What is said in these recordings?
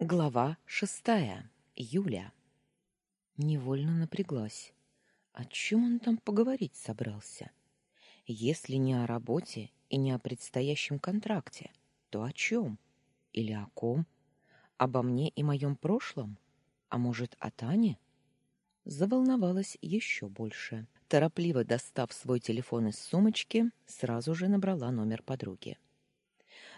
Глава шестая. Юля. Невольно напряглась. О чем он там поговорить собрался? Если не о работе и не о предстоящем контракте, то о чем? Или о ком? Обо мне и моем прошлом? А может, о Тане? Заволновалась еще больше. Торопливо достав свой телефон из сумочки, сразу же набрала номер подруги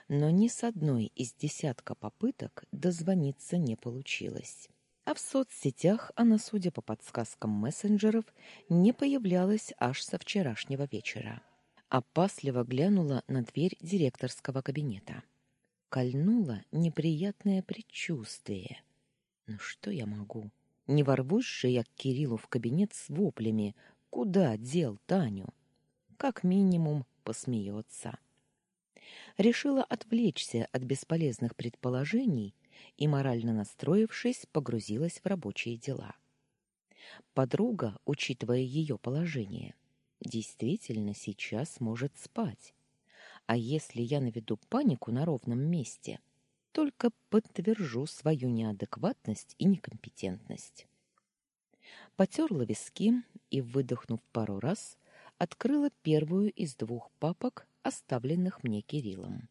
но ни с одной из десятка попыток дозвониться не получилось. А в соцсетях она, судя по подсказкам мессенджеров, не появлялась аж со вчерашнего вечера. Опасливо глянула на дверь директорского кабинета. Кольнуло неприятное предчувствие. Ну что я могу? Не ворвусь же я к Кириллу в кабинет с воплями. Куда дел Таню? Как минимум посмеется решила отвлечься от бесполезных предположений и, морально настроившись, погрузилась в рабочие дела. Подруга, учитывая ее положение, действительно сейчас может спать. А если я наведу панику на ровном месте, только подтвержу свою неадекватность и некомпетентность. Потерла виски и, выдохнув пару раз, открыла первую из двух папок, оставленных мне Кириллом.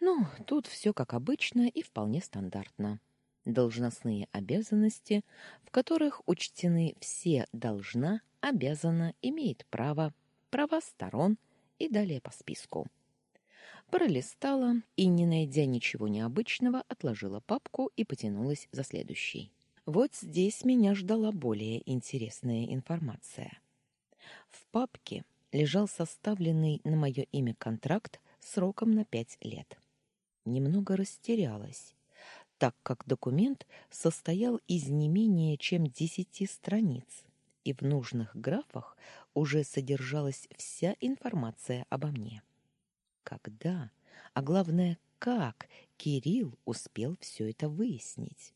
Ну, тут все как обычно и вполне стандартно. Должностные обязанности, в которых учтены все должна, обязана, имеет право, права сторон и далее по списку. Пролистала и, не найдя ничего необычного, отложила папку и потянулась за следующей. Вот здесь меня ждала более интересная информация. В папке лежал составленный на мое имя контракт сроком на пять лет. Немного растерялась, так как документ состоял из не менее чем десяти страниц, и в нужных графах уже содержалась вся информация обо мне. Когда, а главное, как Кирилл успел все это выяснить?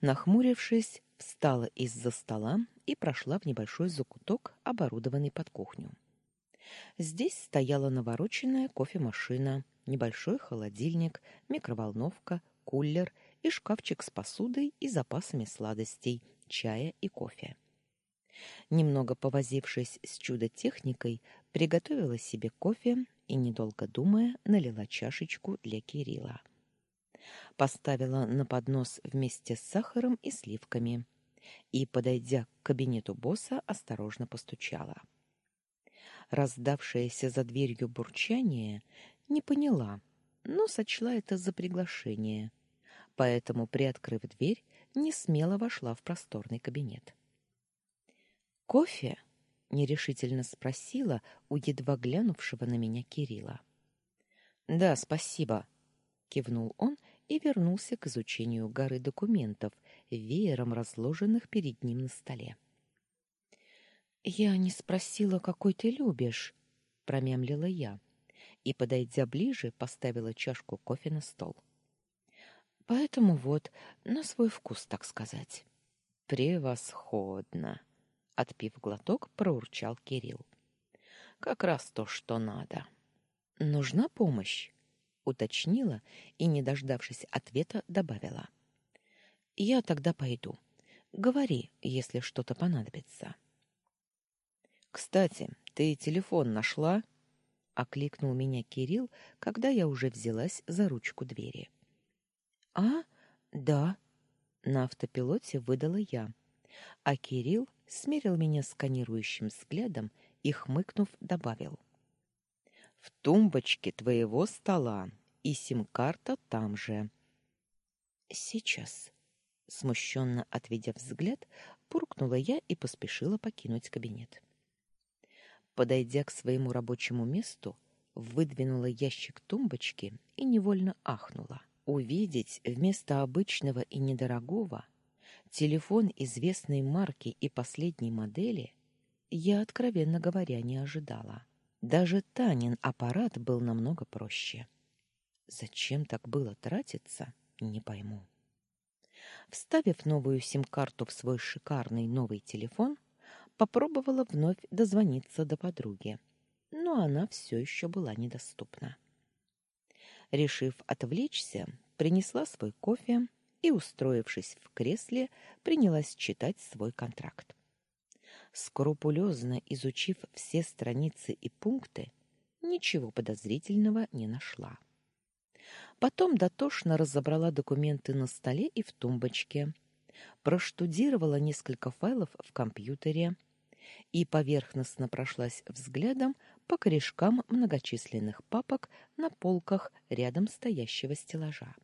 Нахмурившись, встала из-за стола и прошла в небольшой закуток, оборудованный под кухню. Здесь стояла навороченная кофемашина, небольшой холодильник, микроволновка, кулер и шкафчик с посудой и запасами сладостей, чая и кофе. Немного повозившись с чудо-техникой, приготовила себе кофе и, недолго думая, налила чашечку для Кирилла. Поставила на поднос вместе с сахаром и сливками и, подойдя к кабинету босса, осторожно постучала. Раздавшееся за дверью бурчание не поняла, но сочла это за приглашение, поэтому, приоткрыв дверь, не смело вошла в просторный кабинет. «Кофе?» — нерешительно спросила у едва глянувшего на меня Кирилла. «Да, спасибо», — кивнул он и вернулся к изучению горы документов, веером разложенных перед ним на столе. «Я не спросила, какой ты любишь», — промямлила я, и, подойдя ближе, поставила чашку кофе на стол. «Поэтому вот, на свой вкус, так сказать». «Превосходно!» — отпив глоток, проурчал Кирилл. «Как раз то, что надо. Нужна помощь?» уточнила и, не дождавшись ответа, добавила. «Я тогда пойду. Говори, если что-то понадобится». «Кстати, ты телефон нашла?» — окликнул меня Кирилл, когда я уже взялась за ручку двери. «А? Да», — на автопилоте выдала я, а Кирилл смерил меня сканирующим взглядом и, хмыкнув, добавил. «В тумбочке твоего стола и сим-карта там же. Сейчас, смущенно отведя взгляд, буркнула я и поспешила покинуть кабинет. Подойдя к своему рабочему месту, выдвинула ящик тумбочки и невольно ахнула. Увидеть вместо обычного и недорогого телефон известной марки и последней модели я, откровенно говоря, не ожидала. Даже Танин аппарат был намного проще. Зачем так было тратиться, не пойму. Вставив новую сим-карту в свой шикарный новый телефон, попробовала вновь дозвониться до подруги, но она все еще была недоступна. Решив отвлечься, принесла свой кофе и, устроившись в кресле, принялась читать свой контракт. Скрупулезно изучив все страницы и пункты, ничего подозрительного не нашла. Потом дотошно разобрала документы на столе и в тумбочке, проштудировала несколько файлов в компьютере и поверхностно прошлась взглядом по корешкам многочисленных папок на полках рядом стоящего стеллажа.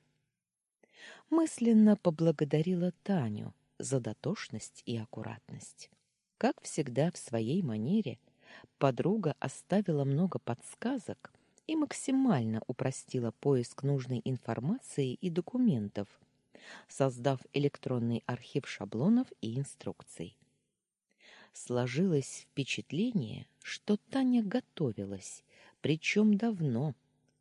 Мысленно поблагодарила Таню за дотошность и аккуратность. Как всегда в своей манере, подруга оставила много подсказок и максимально упростила поиск нужной информации и документов, создав электронный архив шаблонов и инструкций. Сложилось впечатление, что Таня готовилась, причем давно,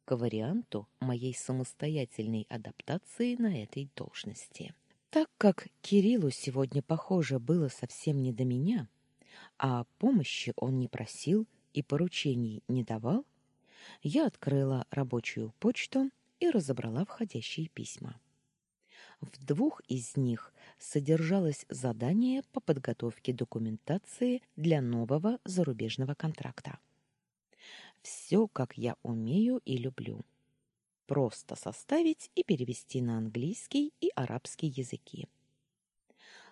к варианту моей самостоятельной адаптации на этой должности. Так как Кириллу сегодня, похоже, было совсем не до меня, а помощи он не просил и поручений не давал, я открыла рабочую почту и разобрала входящие письма. В двух из них содержалось задание по подготовке документации для нового зарубежного контракта. Все, как я умею и люблю. Просто составить и перевести на английский и арабский языки.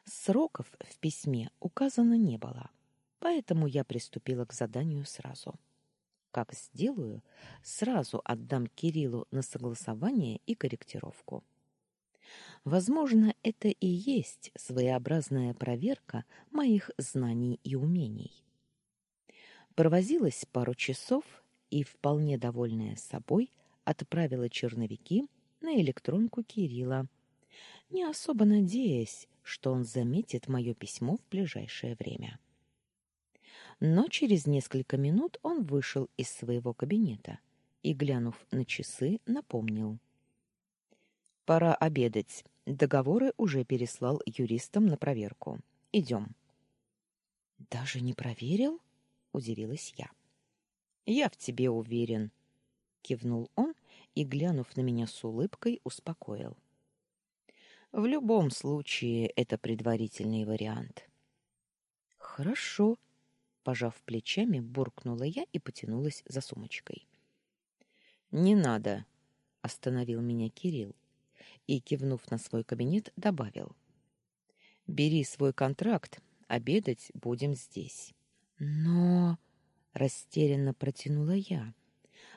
Сроков в письме указано не было, поэтому я приступила к заданию сразу. Как сделаю, сразу отдам Кириллу на согласование и корректировку. Возможно, это и есть своеобразная проверка моих знаний и умений. Провозилась пару часов и, вполне довольная собой, отправила черновики на электронку Кирилла, не особо надеясь, что он заметит мое письмо в ближайшее время. Но через несколько минут он вышел из своего кабинета и, глянув на часы, напомнил. «Пора обедать. Договоры уже переслал юристам на проверку. Идем». «Даже не проверил?» — удивилась я. «Я в тебе уверен», — кивнул он и, глянув на меня с улыбкой, успокоил. «В любом случае, это предварительный вариант». «Хорошо», — пожав плечами, буркнула я и потянулась за сумочкой. «Не надо», — остановил меня Кирилл и, кивнув на свой кабинет, добавил. «Бери свой контракт, обедать будем здесь». «Но...» растерянно протянула я.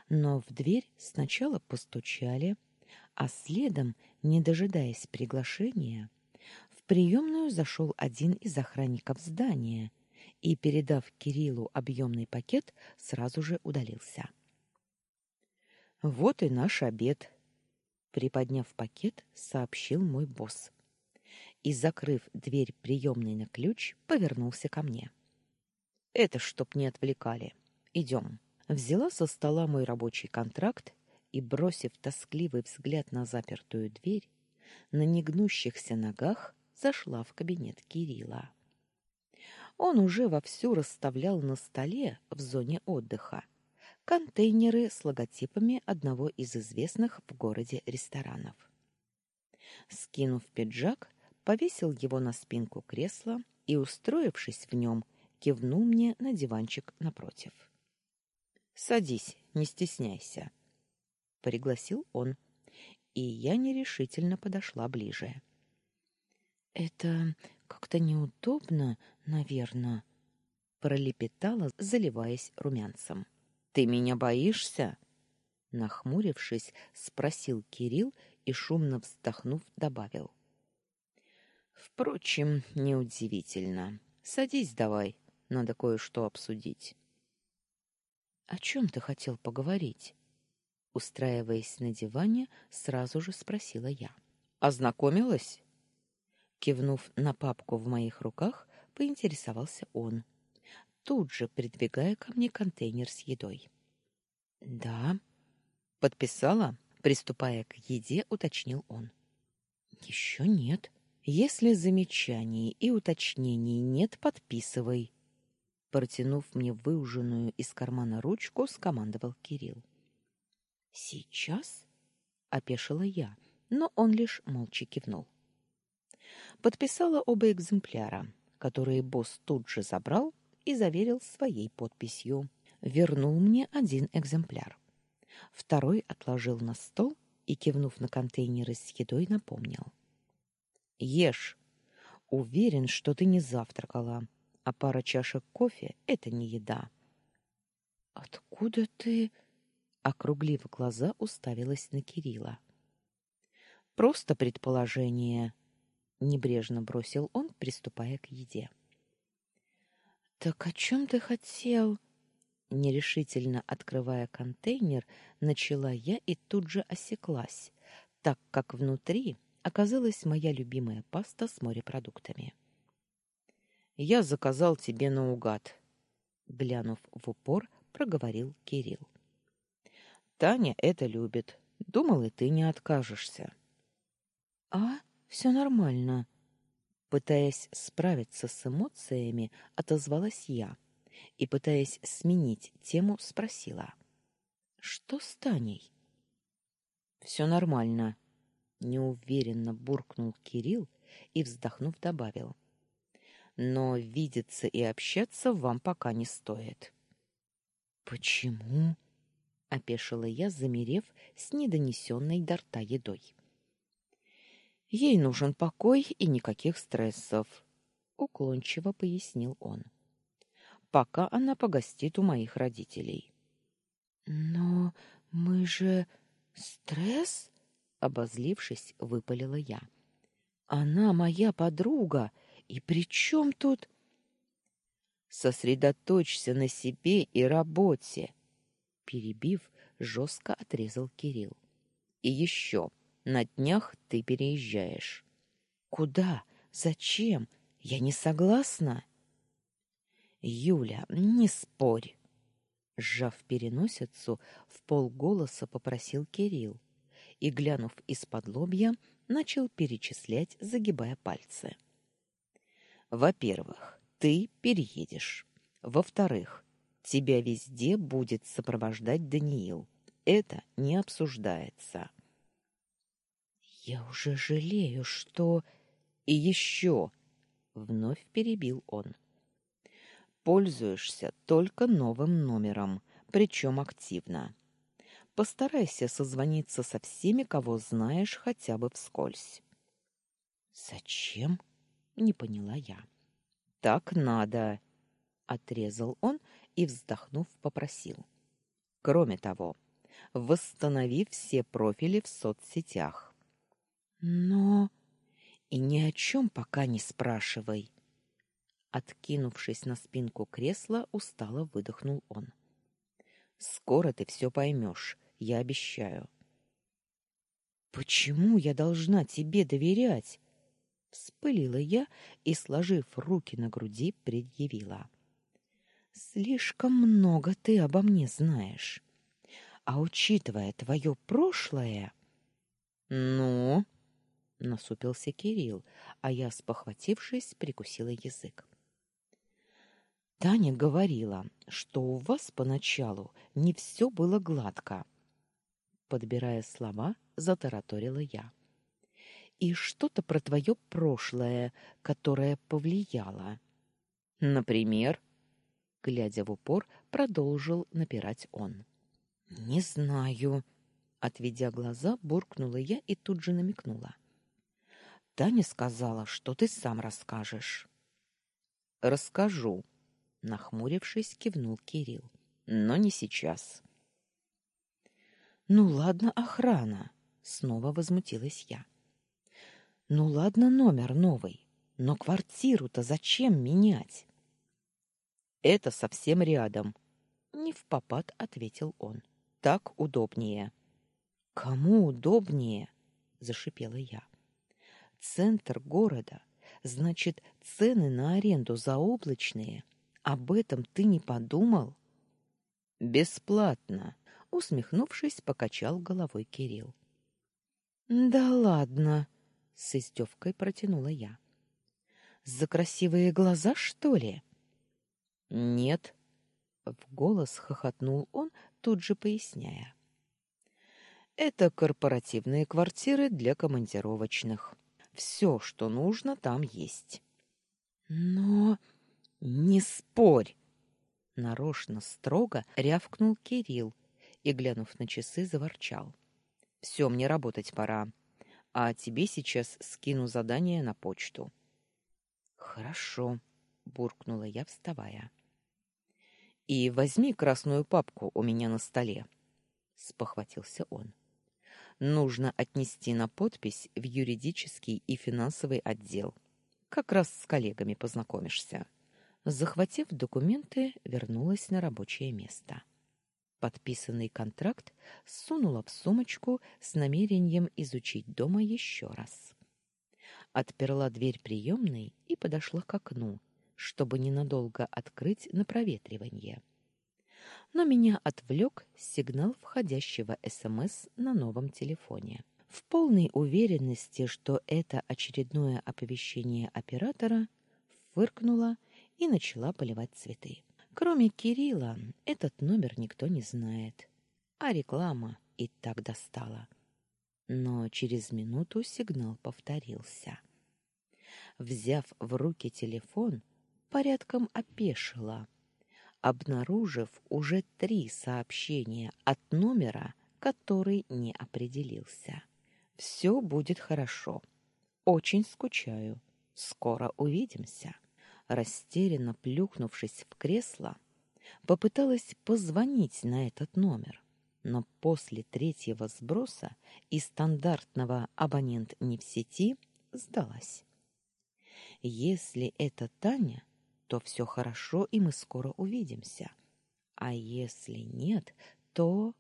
Но в дверь сначала постучали, а следом, не дожидаясь приглашения, в приемную зашел один из охранников здания и, передав Кириллу объемный пакет, сразу же удалился. Вот и наш обед, приподняв пакет, сообщил мой босс. И закрыв дверь приемной на ключ, повернулся ко мне. Это чтоб не отвлекали. Идем. Взяла со стола мой рабочий контракт и, бросив тоскливый взгляд на запертую дверь, на негнущихся ногах зашла в кабинет Кирилла. Он уже вовсю расставлял на столе в зоне отдыха контейнеры с логотипами одного из известных в городе ресторанов. Скинув пиджак, повесил его на спинку кресла и, устроившись в нем, кивнул мне на диванчик напротив. Садись, не стесняйся, пригласил он, и я нерешительно подошла ближе. Это как-то неудобно, наверное, пролепетала, заливаясь румянцем. Ты меня боишься? нахмурившись, спросил Кирилл и шумно вздохнув, добавил: Впрочем, неудивительно. Садись давай, надо кое-что обсудить. О чем ты хотел поговорить? Устраиваясь на диване, сразу же спросила я. Ознакомилась? Кивнув на папку в моих руках, поинтересовался он, тут же придвигая ко мне контейнер с едой. Да. Подписала? Приступая к еде, уточнил он. Еще нет. Если замечаний и уточнений нет, подписывай, Протянув мне выуженную из кармана ручку, скомандовал Кирилл. «Сейчас?» — опешила я, но он лишь молча кивнул. Подписала оба экземпляра, которые босс тут же забрал и заверил своей подписью. Вернул мне один экземпляр. Второй отложил на стол и, кивнув на контейнеры с едой, напомнил. «Ешь. Уверен, что ты не завтракала, а пара чашек кофе — это не еда». «Откуда ты...» Округлив глаза, уставилась на Кирилла. «Просто предположение», — небрежно бросил он, приступая к еде. «Так о чем ты хотел?» Нерешительно открывая контейнер, начала я и тут же осеклась, так как внутри оказалась моя любимая паста с морепродуктами. «Я заказал тебе наугад», — глянув в упор, проговорил Кирилл. «Таня это любит. Думал, и ты не откажешься». «А, все нормально», — пытаясь справиться с эмоциями, отозвалась я и, пытаясь сменить тему, спросила. «Что с Таней?» «Все нормально», — неуверенно буркнул Кирилл и, вздохнув, добавил. «Но видеться и общаться вам пока не стоит». «Почему?» — опешила я, замерев с недонесенной до рта едой. «Ей нужен покой и никаких стрессов», — уклончиво пояснил он пока она погостит у моих родителей. Но мы же стресс, обозлившись, выпалила я. Она моя подруга, и при чем тут Сосредоточься на себе и работе, перебив, жестко отрезал Кирилл. И еще, на днях ты переезжаешь. Куда? Зачем? Я не согласна. Юля, не спорь. Сжав переносицу, в полголоса попросил Кирилл и, глянув из-под лобья, начал перечислять, загибая пальцы. Во-первых, ты переедешь. Во-вторых, тебя везде будет сопровождать Даниил. Это не обсуждается. Я уже жалею, что и еще вновь перебил он пользуешься только новым номером, причем активно. Постарайся созвониться со всеми, кого знаешь хотя бы вскользь. Зачем? не поняла я. Так надо, отрезал он и вздохнув попросил. Кроме того, восстанови все профили в соцсетях. Но и ни о чем пока не спрашивай, Откинувшись на спинку кресла, устало выдохнул он. Скоро ты все поймешь, я обещаю. Почему я должна тебе доверять? вспылила я и, сложив руки на груди, предъявила. Слишком много ты обо мне знаешь. А учитывая твое прошлое, ну, насупился Кирилл, а я, спохватившись, прикусила язык. Таня говорила, что у вас поначалу не все было гладко. Подбирая слова, затараторила я. И что-то про твое прошлое, которое повлияло. Например, глядя в упор, продолжил напирать он. Не знаю, отведя глаза, буркнула я и тут же намекнула. Таня сказала, что ты сам расскажешь. Расскажу, нахмурившись, кивнул Кирилл. Но не сейчас. Ну ладно, охрана, снова возмутилась я. Ну ладно, номер новый, но квартиру-то зачем менять? Это совсем рядом, не в попад ответил он. Так удобнее. Кому удобнее? зашипела я. Центр города, значит, цены на аренду заоблачные. Об этом ты не подумал? Бесплатно, усмехнувшись, покачал головой Кирилл. Да ладно, с издевкой протянула я. За красивые глаза, что ли? Нет, в голос хохотнул он, тут же поясняя. Это корпоративные квартиры для командировочных. Все, что нужно, там есть. Но не спорь, нарочно строго рявкнул Кирилл и, глянув на часы, заворчал. Все, мне работать пора. А тебе сейчас скину задание на почту. Хорошо, буркнула я, вставая. И возьми красную папку у меня на столе, спохватился он. Нужно отнести на подпись в юридический и финансовый отдел. Как раз с коллегами познакомишься. Захватив документы, вернулась на рабочее место. Подписанный контракт сунула в сумочку с намерением изучить дома еще раз. Отперла дверь приемной и подошла к окну, чтобы ненадолго открыть на проветривание. Но меня отвлек сигнал входящего СМС на новом телефоне. В полной уверенности, что это очередное оповещение оператора, фыркнула и начала поливать цветы. Кроме Кирилла, этот номер никто не знает, а реклама и так достала. Но через минуту сигнал повторился. Взяв в руки телефон, порядком опешила, обнаружив уже три сообщения от номера, который не определился. Все будет хорошо. Очень скучаю. Скоро увидимся растерянно плюхнувшись в кресло, попыталась позвонить на этот номер, но после третьего сброса и стандартного абонент не в сети сдалась. Если это Таня, то все хорошо, и мы скоро увидимся. А если нет, то